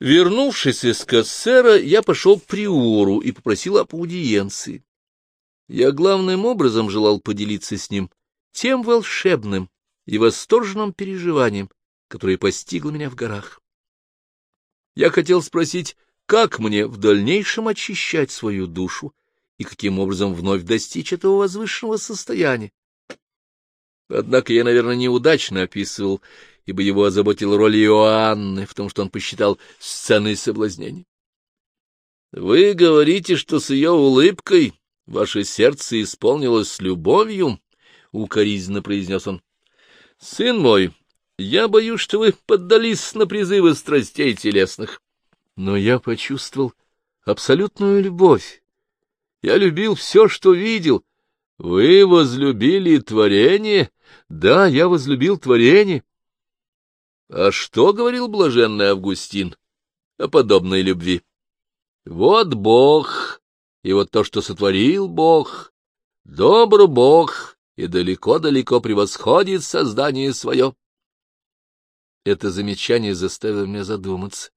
Вернувшись из Кассера, я пошел к приору и попросил об аудиенции. Я главным образом желал поделиться с ним тем волшебным и восторженным переживанием, которое постигло меня в горах. Я хотел спросить, как мне в дальнейшем очищать свою душу и каким образом вновь достичь этого возвышенного состояния. Однако я, наверное, неудачно описывал ибо его озаботила роль Иоанны в том, что он посчитал сценой соблазнения. Вы говорите, что с ее улыбкой ваше сердце исполнилось любовью, — укоризненно произнес он. — Сын мой, я боюсь, что вы поддались на призывы страстей телесных. Но я почувствовал абсолютную любовь. Я любил все, что видел. Вы возлюбили творение? Да, я возлюбил творение. А что говорил блаженный Августин о подобной любви? Вот Бог, и вот то, что сотворил Бог, добр Бог, и далеко-далеко превосходит создание свое. Это замечание заставило меня задуматься.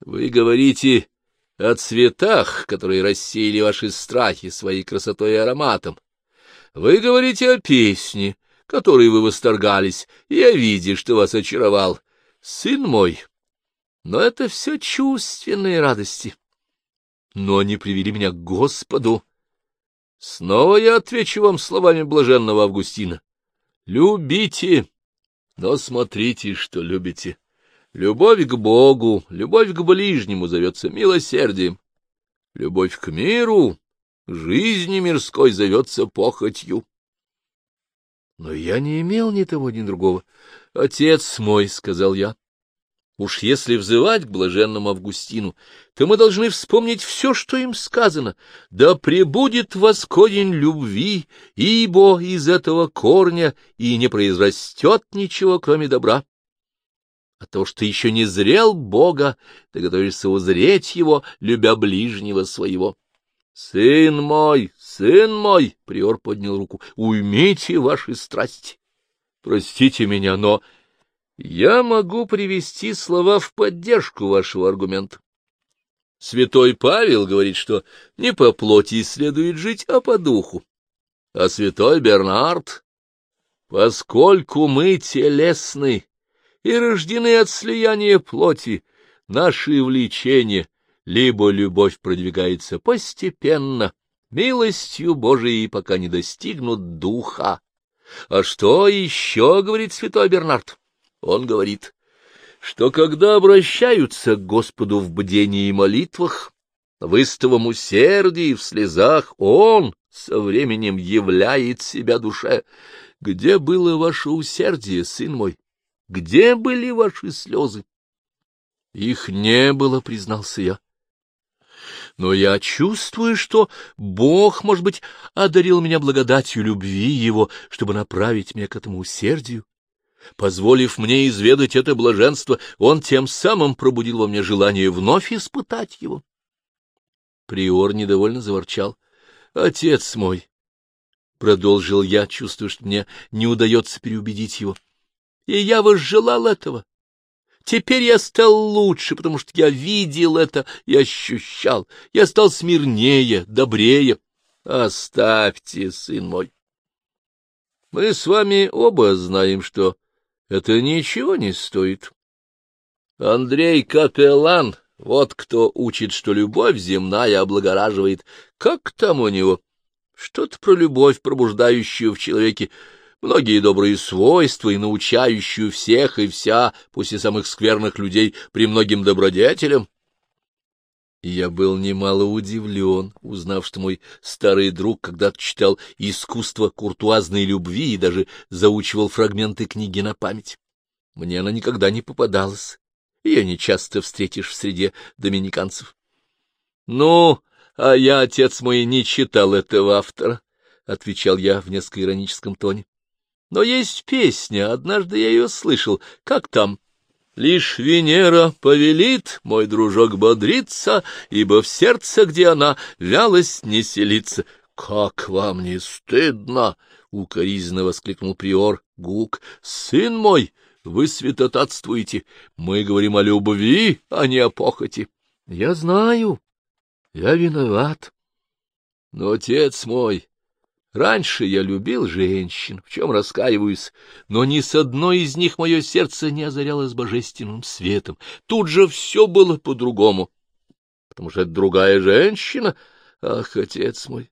Вы говорите о цветах, которые рассеяли ваши страхи своей красотой и ароматом. Вы говорите о песне, которой вы восторгались, я видя, что вас очаровал. Сын мой, но это все чувственные радости. Но они привели меня к Господу. Снова я отвечу вам словами блаженного Августина. Любите, но смотрите, что любите. Любовь к Богу, любовь к ближнему зовется милосердием. Любовь к миру, жизни мирской зовется похотью. Но я не имел ни того, ни другого. — Отец мой, — сказал я, — уж если взывать к блаженному Августину, то мы должны вспомнить все, что им сказано. Да пребудет вас корень любви, ибо из этого корня и не произрастет ничего, кроме добра. А то, что еще не зрел Бога, ты готовишься узреть его, любя ближнего своего. Сын мой, сын мой, — приор поднял руку, — уймите ваши страсти. Простите меня, но я могу привести слова в поддержку вашего аргумента. Святой Павел говорит, что не по плоти следует жить, а по духу. А святой Бернард, поскольку мы телесны и рождены от слияния плоти, наши влечения либо любовь продвигается постепенно, милостью Божией, пока не достигнут духа. А что еще говорит святой Бернард? Он говорит, что когда обращаются к Господу в бдении и молитвах, в истовом усердии, в слезах, Он со временем являет себя душе. Где было ваше усердие, сын мой? Где были ваши слезы? Их не было, признался я но я чувствую, что Бог, может быть, одарил меня благодатью любви Его, чтобы направить меня к этому усердию. Позволив мне изведать это блаженство, Он тем самым пробудил во мне желание вновь испытать его. Приор недовольно заворчал. — Отец мой! — продолжил я, чувствуя, что мне не удается переубедить его. — И я возжелал этого. Теперь я стал лучше, потому что я видел это и ощущал. Я стал смирнее, добрее. Оставьте, сын мой. Мы с вами оба знаем, что это ничего не стоит. Андрей Капеллан, вот кто учит, что любовь земная облагораживает. Как там у него? Что-то про любовь, пробуждающую в человеке многие добрые свойства и научающую всех и вся, пусть и самых скверных людей, при многим добродетелям. Я был немало удивлен, узнав, что мой старый друг когда-то читал «Искусство куртуазной любви» и даже заучивал фрагменты книги на память. Мне она никогда не попадалась, ее не часто встретишь в среде доминиканцев. — Ну, а я, отец мой, не читал этого автора, — отвечал я в несколько ироническом тоне. Но есть песня, однажды я ее слышал. Как там? Лишь Венера повелит, мой дружок, бодриться, ибо в сердце, где она, вялость не селится. Как вам не стыдно? — укоризненно воскликнул приор Гук. — Сын мой, вы святотатствуете. Мы говорим о любви, а не о похоти. Я знаю, я виноват. Но, отец мой, раньше я любил женщин, в чем раскаиваюсь, но ни с одной из них мое сердце не озарялось божественным светом. Тут же все было по-другому, потому что это другая женщина. Ах, отец мой,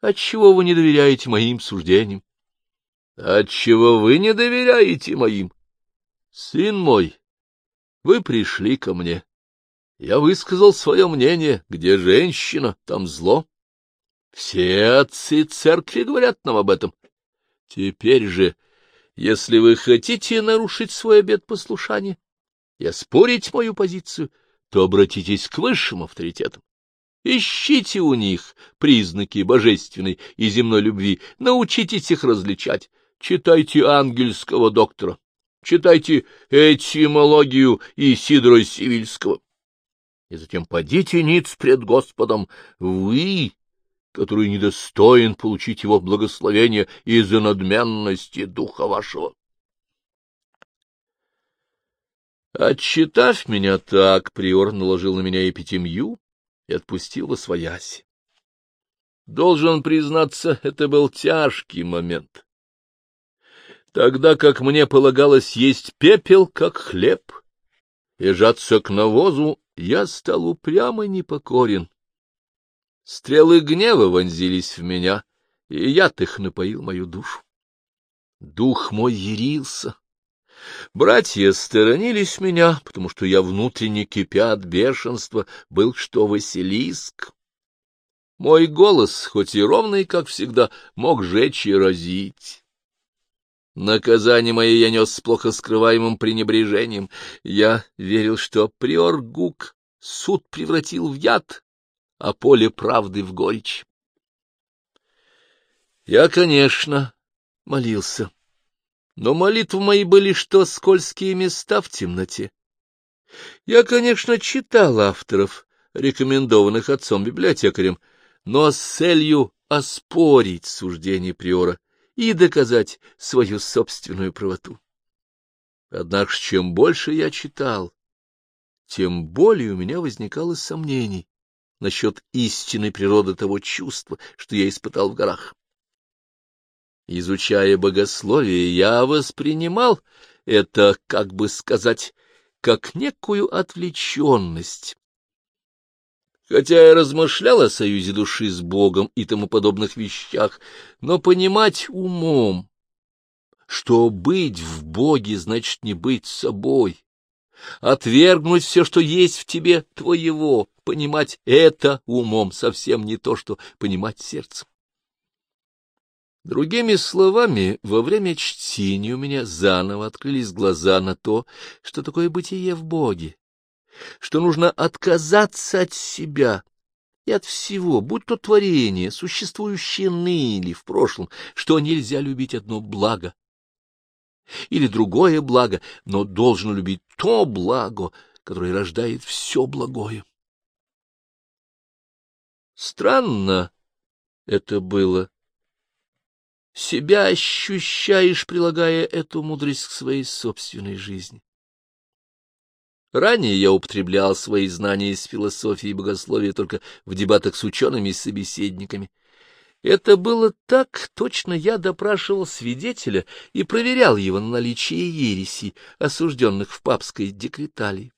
отчего вы не доверяете моим суждениям? Отчего вы не доверяете моим? Сын мой, вы пришли ко мне. Я высказал свое мнение. Где женщина, там зло. Все отцы церкви говорят нам об этом. Теперь же, если вы хотите нарушить свой обет послушания и оспорить мою позицию, то обратитесь к высшим авторитетам. Ищите у них признаки божественной и земной любви, научитесь их различать. Читайте ангельского доктора, читайте этимологию Исидора Сивильского. И затем подите ниц пред Господом, вы, который недостоин получить его благословение из-за надменности духа вашего. Отчитав меня так, приор наложил на меня эпитемью и отпустил во свояси. Должен признаться, это был тяжкий момент. Тогда как мне полагалось есть пепел, как хлеб, и жаться к навозу, я стал упрямо непокорен. Стрелы гнева вонзились в меня, и яд их напоил мою душу. Дух мой ярился. Братья сторонились меня, потому что я внутренне кипя от бешенства, был что Василиск. Мой голос, хоть и ровный, как всегда, мог жечь и разить. Наказание мое я нес с плохо скрываемым пренебрежением. Я верил, что приор Гук суд превратил в яд, а поле правды в горечь. Я, конечно, молился, но молитвы мои были, что скользкие места в темноте. Я, конечно, читал авторов, рекомендованных отцом-библиотекарем, но с целью оспорить суждение приора и доказать свою собственную правоту. Однако, чем больше я читал, тем более у меня возникало сомнений насчет истинной природы того чувства, что я испытал в горах. Изучая богословие, я воспринимал это, как бы сказать, как некую отвлеченность, Хотя я размышлял о союзе души с Богом и тому подобных вещах, но понимать умом, что быть в Боге значит не быть собой, отвергнуть все, что есть в тебе твоего, понимать это умом совсем не то, что понимать сердцем. Другими словами, во время чтения у меня заново открылись глаза на то, что такое бытие в Боге, что нужно отказаться от себя и от всего, будь то творение, существующее ныне или в прошлом, что нельзя любить одно благо или другое благо, но должен любить то благо, которое рождает все благое. Странно это было. Себя ощущаешь, прилагая эту мудрость к своей собственной жизни. Ранее я употреблял свои знания из философии и богословия только в дебатах с учеными и собеседниками. Это было так, точно я допрашивал свидетеля и проверял его на наличие ересей, осужденных в папской декреталии.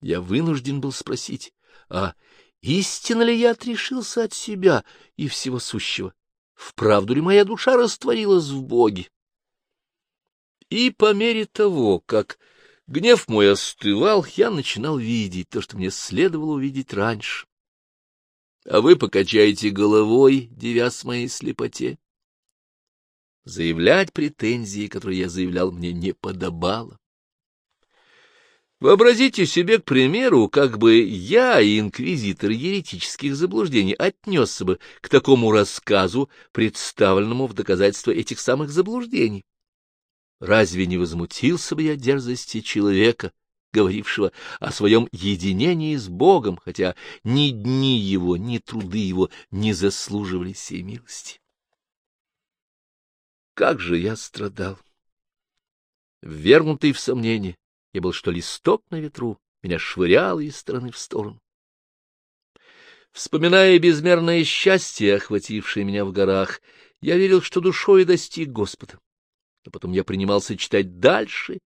Я вынужден был спросить, а истинно ли я отрешился от себя и всего сущего? Вправду ли моя душа растворилась в Боге? И по мере того, как Гнев мой остывал, я начинал видеть то, что мне следовало увидеть раньше. А вы покачаете головой, девясь моей слепоте. Заявлять претензии, которые я заявлял, мне не подобало. Вообразите себе, к примеру, как бы я, инквизитор еретических заблуждений, отнесся бы к такому рассказу, представленному в доказательство этих самых заблуждений. Разве не возмутился бы я дерзости человека, говорившего о своем единении с Богом, хотя ни дни его, ни труды его не заслуживали сей милости? Как же я страдал! ввергнутый в сомнение. Я был что листок на ветру, меня швыряло из стороны в сторону. Вспоминая безмерное счастье, охватившее меня в горах, я верил, что душой достиг Господа. Но потом я принимался читать дальше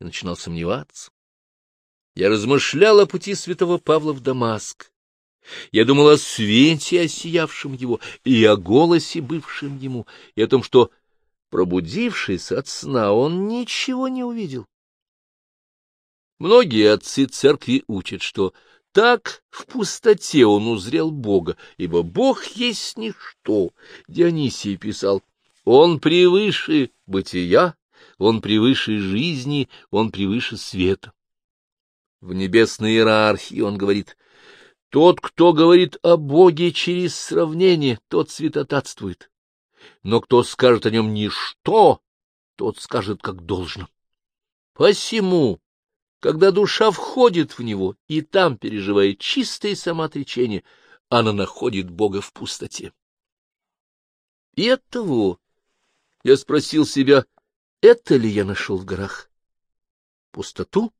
и начинал сомневаться. Я размышлял о пути святого Павла в Дамаск. Я думал о свете, осиявшем его, и о голосе, бывшем ему, и о том, что, пробудившись от сна, он ничего не увидел. Многие отцы церкви учат, что так в пустоте он узрел Бога, ибо Бог есть ничто. Дионисий писал, Он превыше бытия, Он превыше жизни, Он превыше света. В небесной иерархии он говорит, тот, кто говорит о Боге через сравнение, тот святотатствует. Но кто скажет о нем ничто, тот скажет как должно. Посему когда душа входит в него и там переживает чистое самоотречение, она находит Бога в пустоте. И оттого я спросил себя, это ли я нашел в горах? Пустоту?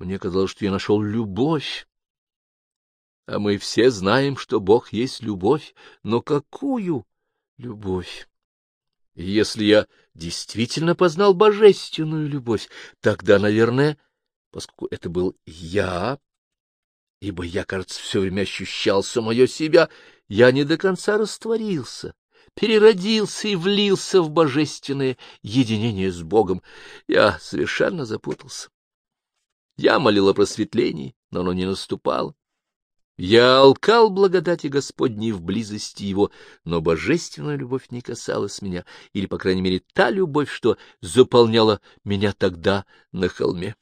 Мне казалось, что я нашел любовь. А мы все знаем, что Бог есть любовь, но какую любовь? Если я действительно познал божественную любовь, тогда, наверное, поскольку это был я, ибо я, кажется, все время ощущал самое себя, я не до конца растворился, переродился и влился в божественное единение с Богом. Я совершенно запутался. Я молил о просветлении, но оно не наступало. Я алкал благодати Господней в близости его, но божественная любовь не касалась меня, или, по крайней мере, та любовь, что заполняла меня тогда на холме.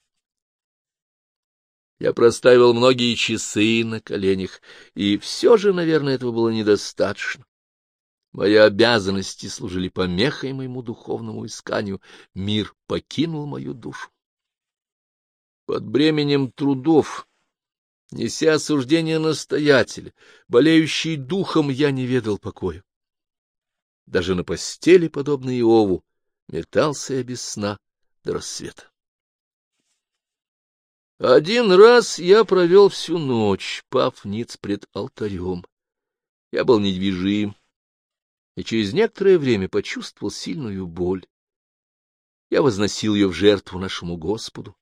Я проставил многие часы на коленях, и все же, наверное, этого было недостаточно. Мои обязанности служили помехой моему духовному исканию, мир покинул мою душу. Под бременем трудов Неся осуждение настоятеля, болеющий духом, я не ведал покоя. Даже на постели, подобно Иову, метался я без сна до рассвета. Один раз я провел всю ночь, пав ниц пред алтарем. Я был недвижим, и через некоторое время почувствовал сильную боль. Я возносил ее в жертву нашему Господу.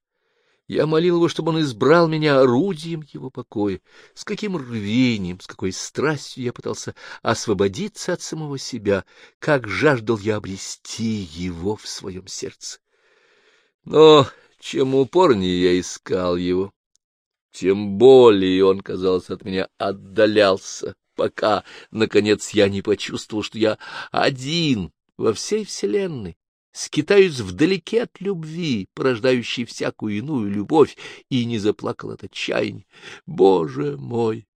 Я молил его, чтобы он избрал меня орудием его покоя. С каким рвением, с какой страстью я пытался освободиться от самого себя, как жаждал я обрести его в своем сердце. Но чем упорнее я искал его, тем более он, казалось, от меня отдалялся, пока, наконец, я не почувствовал, что я один во всей вселенной, скитаюсь вдалеке от любви, порождающей всякую иную любовь, и не заплакал от отчаяния. Боже мой,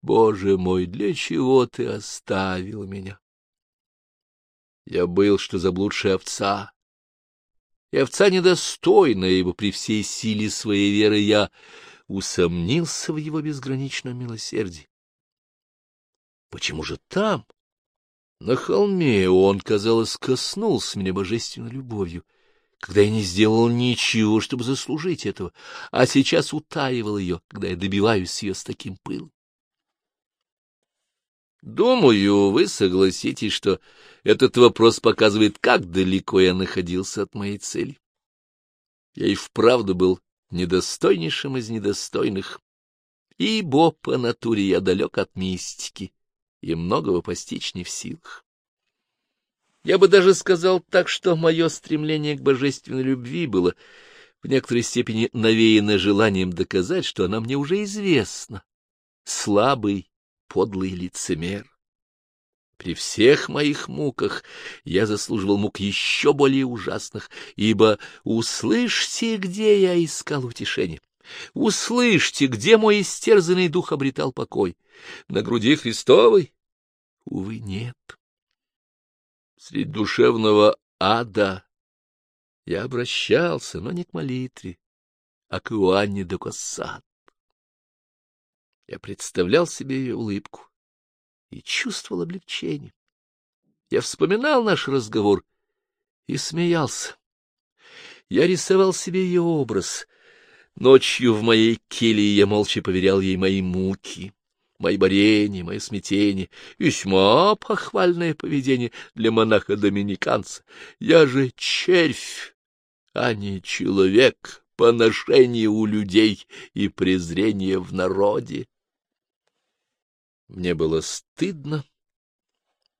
Боже мой, для чего ты оставил меня? Я был, что заблудшая овца, и овца недостойная, ибо при всей силе своей веры я усомнился в его безграничном милосердии. Почему же там, на холме он, казалось, коснулся меня божественной любовью, когда я не сделал ничего, чтобы заслужить этого, а сейчас утаивал ее, когда я добиваюсь ее с таким пылом. Думаю, вы согласитесь, что этот вопрос показывает, как далеко я находился от моей цели. Я и вправду был недостойнейшим из недостойных, ибо по натуре я далек от мистики и многого постичь не в силах. Я бы даже сказал так, что мое стремление к божественной любви было в некоторой степени навеяно желанием доказать, что она мне уже известна. Слабый, подлый лицемер. При всех моих муках я заслуживал мук еще более ужасных, ибо услышьте, где я искал утешение. Услышьте, где мой истерзанный дух обретал покой. На груди Христовой? Увы, нет. Средь душевного ада я обращался, но не к молитве, а к Иоанне де Коссат. Я представлял себе ее улыбку и чувствовал облегчение. Я вспоминал наш разговор и смеялся. Я рисовал себе ее образ. Ночью в моей келье я молча поверял ей мои муки, мои борения, мое смятение. Весьма похвальное поведение для монаха-доминиканца. Я же червь, а не человек, поношение у людей и презрение в народе. Мне было стыдно,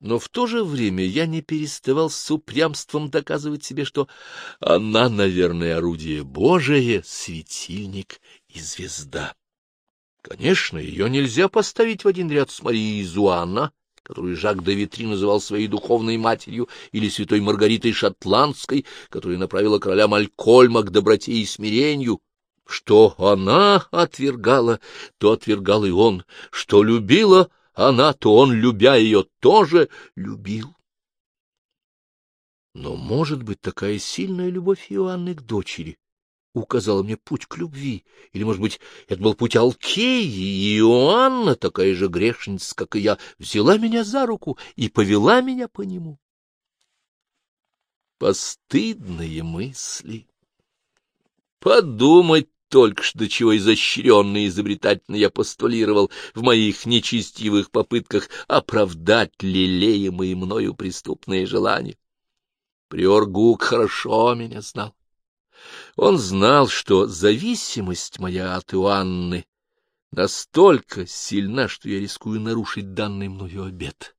но в то же время я не переставал с упрямством доказывать себе, что она, наверное, орудие Божие, светильник и звезда. Конечно, ее нельзя поставить в один ряд с Марией Зуанна, которую Жак де Витри называл своей духовной матерью, или святой Маргаритой Шотландской, которая направила короля Малькольма к доброте и смирению. Что она отвергала, то отвергал и он, что любила она, то он, любя ее, тоже любил. Но, может быть, такая сильная любовь Иоанны к дочери указала мне путь к любви, или, может быть, это был путь Алкеи, и Иоанна, такая же грешница, как и я, взяла меня за руку и повела меня по нему. Постыдные мысли. Подумать только что до чего изощренно и изобретательно я постулировал в моих нечестивых попытках оправдать лелеемые мною преступные желания. Приор Гук хорошо меня знал. Он знал, что зависимость моя от Иоанны настолько сильна, что я рискую нарушить данный мною обет.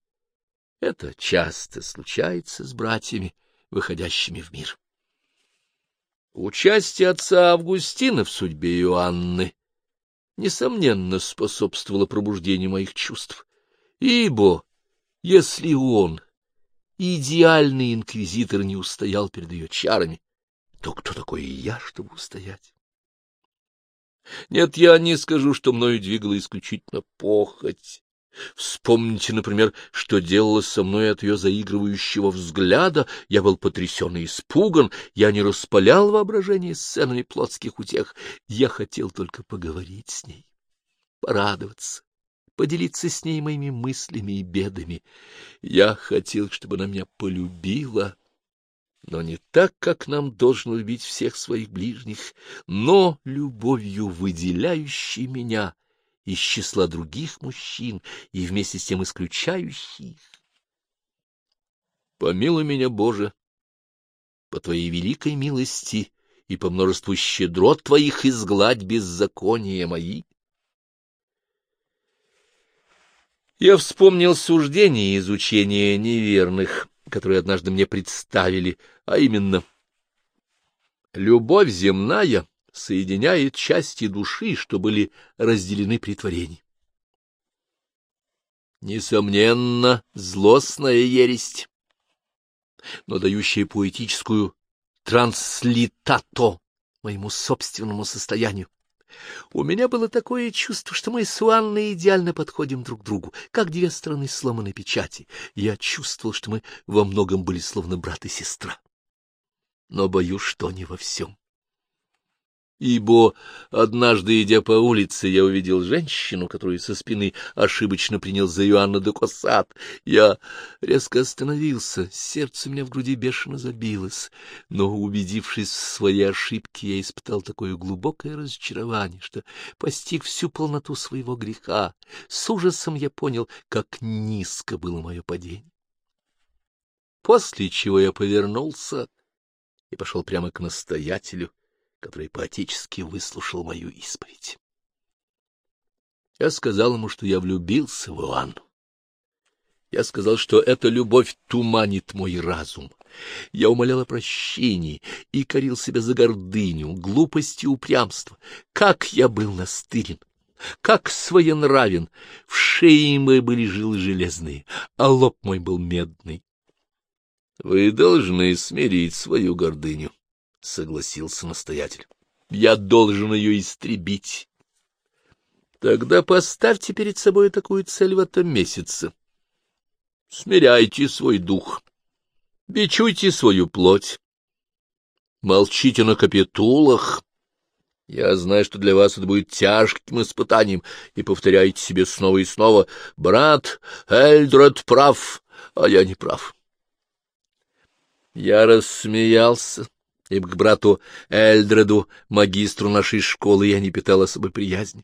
Это часто случается с братьями, выходящими в мир. Участие отца Августина в судьбе Иоанны несомненно способствовало пробуждению моих чувств, ибо если он, идеальный инквизитор, не устоял перед ее чарами, то кто такой я, чтобы устоять? Нет, я не скажу, что мною двигала исключительно похоть. Вспомните, например, что делалось со мной от ее заигрывающего взгляда. Я был потрясен и испуган, я не распалял воображение сценами плотских утех. Я хотел только поговорить с ней, порадоваться, поделиться с ней моими мыслями и бедами. Я хотел, чтобы она меня полюбила, но не так, как нам должно любить всех своих ближних, но любовью, выделяющей меня — из числа других мужчин и вместе с тем исключающих. Помилуй меня, Боже, по Твоей великой милости и по множеству щедрот Твоих изгладь беззакония мои. Я вспомнил суждение и изучение неверных, которые однажды мне представили, а именно «Любовь земная» соединяет части души, что были разделены при творении. Несомненно, злостная ересь, но дающая поэтическую транслитато моему собственному состоянию. У меня было такое чувство, что мы с Уанной идеально подходим друг к другу, как две стороны сломанной печати. Я чувствовал, что мы во многом были словно брат и сестра. Но боюсь, что не во всем ибо однажды, идя по улице, я увидел женщину, которую со спины ошибочно принял за Иоанна де Косат. Я резко остановился, сердце у меня в груди бешено забилось, но, убедившись в своей ошибке, я испытал такое глубокое разочарование, что постиг всю полноту своего греха. С ужасом я понял, как низко было мое падение. После чего я повернулся и пошел прямо к настоятелю, который поотечески выслушал мою исповедь. Я сказал ему, что я влюбился в Иоанну. Я сказал, что эта любовь туманит мой разум. Я умолял о прощении и корил себя за гордыню, глупость и упрямство. Как я был настырен! Как своенравен! В шее моей были жилы железные, а лоб мой был медный. Вы должны смирить свою гордыню. — согласился настоятель. — Я должен ее истребить. — Тогда поставьте перед собой такую цель в этом месяце. Смиряйте свой дух, бичуйте свою плоть, молчите на капитулах. Я знаю, что для вас это будет тяжким испытанием, и повторяйте себе снова и снова, «Брат Эльдред прав, а я не прав». Я рассмеялся ибо к брату Эльдреду, магистру нашей школы, я не питал особой приязни.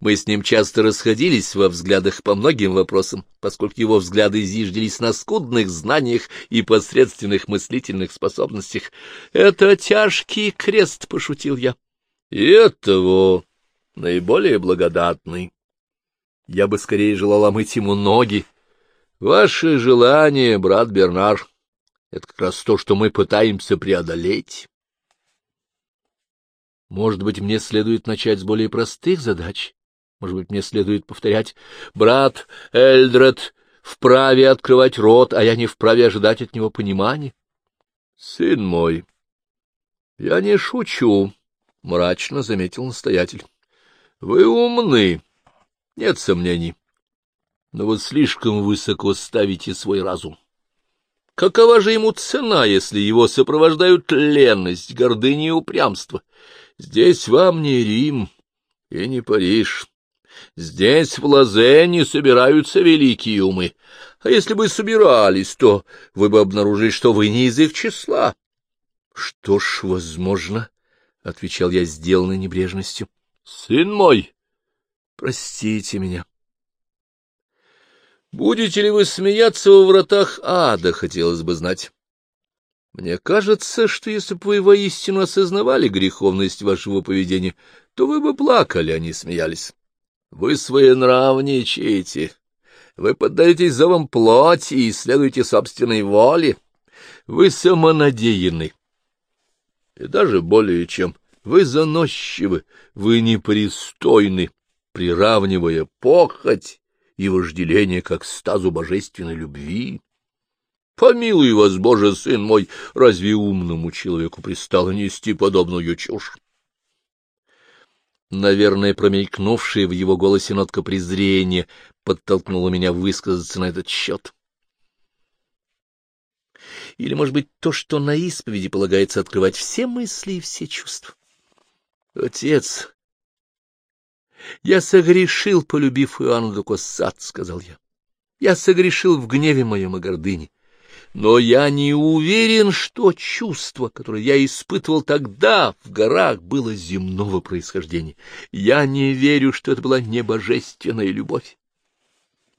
Мы с ним часто расходились во взглядах по многим вопросам, поскольку его взгляды зиждились на скудных знаниях и посредственных мыслительных способностях. «Это тяжкий крест», — пошутил я. «И этого наиболее благодатный. Я бы скорее желал омыть ему ноги. Ваше желание, брат Бернар, это как раз то, что мы пытаемся преодолеть». Может быть, мне следует начать с более простых задач? Может быть, мне следует повторять «Брат Эльдред вправе открывать рот, а я не вправе ожидать от него понимания?» «Сын мой, я не шучу», — мрачно заметил настоятель. «Вы умны, нет сомнений, но вы слишком высоко ставите свой разум. Какова же ему цена, если его сопровождают ленность, гордыня и упрямство?» Здесь вам не Рим и не Париж. Здесь в Лозенне собираются великие умы. А если бы собирались, то вы бы обнаружили, что вы не из их числа. — Что ж, возможно, — отвечал я сделанной небрежностью. — Сын мой, простите меня. Будете ли вы смеяться во вратах ада, хотелось бы знать. Мне кажется, что если бы вы воистину осознавали греховность вашего поведения, то вы бы плакали, а не смеялись. Вы своенравничаете, вы поддаетесь зовам плоти и следуете собственной воле. Вы самонадеянны. И даже более чем. Вы заносчивы, вы непристойны, приравнивая похоть и вожделение как стазу божественной любви. Помилуй вас, Боже, сын мой, разве умному человеку пристало нести подобную чушь? Наверное, промелькнувшая в его голосе нотка презрения подтолкнула меня высказаться на этот счет. Или, может быть, то, что на исповеди полагается открывать все мысли и все чувства. Отец, я согрешил, полюбив Иоанну Докоссад, — сказал я. Я согрешил в гневе моем и гордыне но я не уверен, что чувство, которое я испытывал тогда в горах, было земного происхождения. Я не верю, что это была небожественная любовь.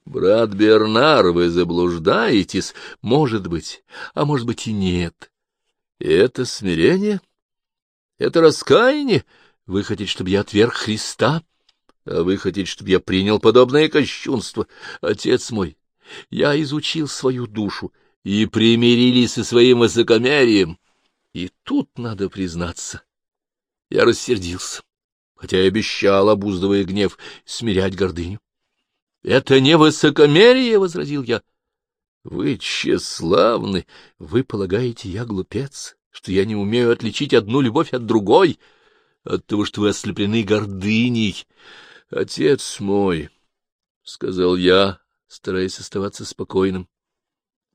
Брат Бернар, вы заблуждаетесь, может быть, а может быть и нет. Это смирение? Это раскаяние? Вы хотите, чтобы я отверг Христа? А вы хотите, чтобы я принял подобное кощунство? Отец мой, я изучил свою душу, и примирились со своим высокомерием. И тут надо признаться, я рассердился, хотя и обещал, обуздывая гнев, смирять гордыню. — Это не высокомерие, — возразил я. — Вы тщеславны, вы полагаете, я глупец, что я не умею отличить одну любовь от другой, от того, что вы ослеплены гордыней. — Отец мой, — сказал я, стараясь оставаться спокойным,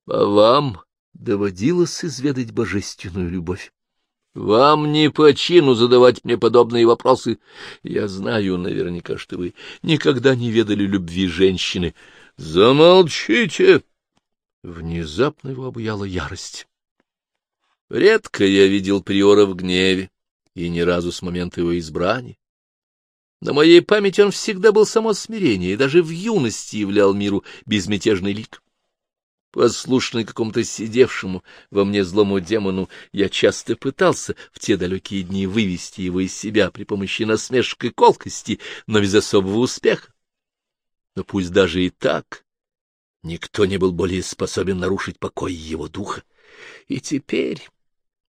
а вам доводилось изведать божественную любовь? Вам не по чину задавать мне подобные вопросы. Я знаю наверняка, что вы никогда не ведали любви женщины. Замолчите! Внезапно его обуяла ярость. Редко я видел приора в гневе, и ни разу с момента его избрания. На моей памяти он всегда был само смирение, и даже в юности являл миру безмятежный лик. Послушный какому-то сидевшему во мне злому демону, я часто пытался в те далекие дни вывести его из себя при помощи насмешек и колкости, но без особого успеха. Но пусть даже и так, никто не был более способен нарушить покой его духа. И теперь,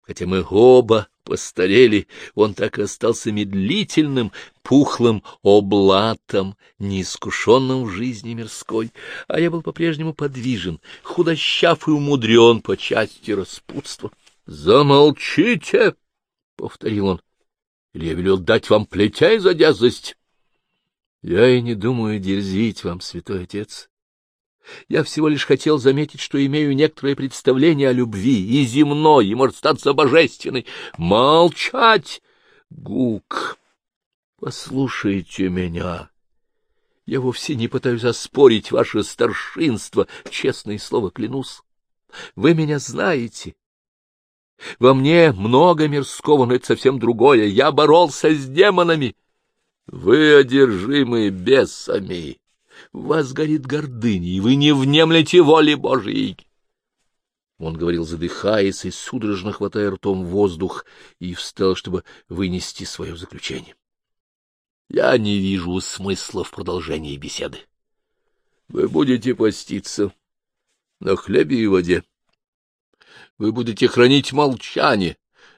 хотя мы оба постарели, он так и остался медлительным, пухлым облатом, неискушенным в жизни мирской, а я был по-прежнему подвижен, худощав и умудрен по части распутства. — Замолчите! — повторил он. — Или я велел дать вам плетей за дерзость? — Я и не думаю дерзить вам, святой отец. Я всего лишь хотел заметить, что имею некоторое представление о любви, и земной, и, может, статься божественной. Молчать! Гук, послушайте меня. Я вовсе не пытаюсь оспорить ваше старшинство, честное слово клянусь. Вы меня знаете. Во мне много мирского, но это совсем другое. Я боролся с демонами. Вы одержимы бесами. В вас горит гордыня, и вы не внемлете воли Божией. Он говорил, задыхаясь и судорожно хватая ртом воздух, и встал, чтобы вынести свое заключение. Я не вижу смысла в продолжении беседы. Вы будете поститься на хлебе и воде. Вы будете хранить молчание.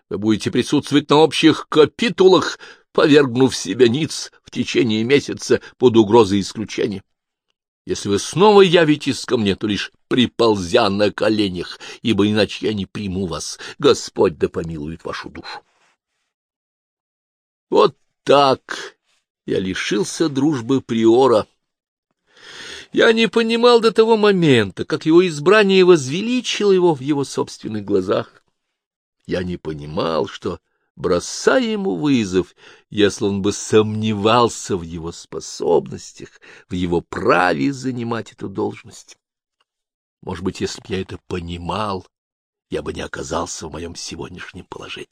Вы будете присутствовать на общих капитулах, повергнув себя ниц в течение месяца под угрозой исключения. Если вы снова явитесь ко мне, то лишь приползя на коленях, ибо иначе я не приму вас. Господь да помилует вашу душу. Вот так я лишился дружбы приора. Я не понимал до того момента, как его избрание возвеличило его в его собственных глазах. Я не понимал, что бросая ему вызов, если он бы сомневался в его способностях, в его праве занимать эту должность. Может быть, если бы я это понимал, я бы не оказался в моем сегодняшнем положении.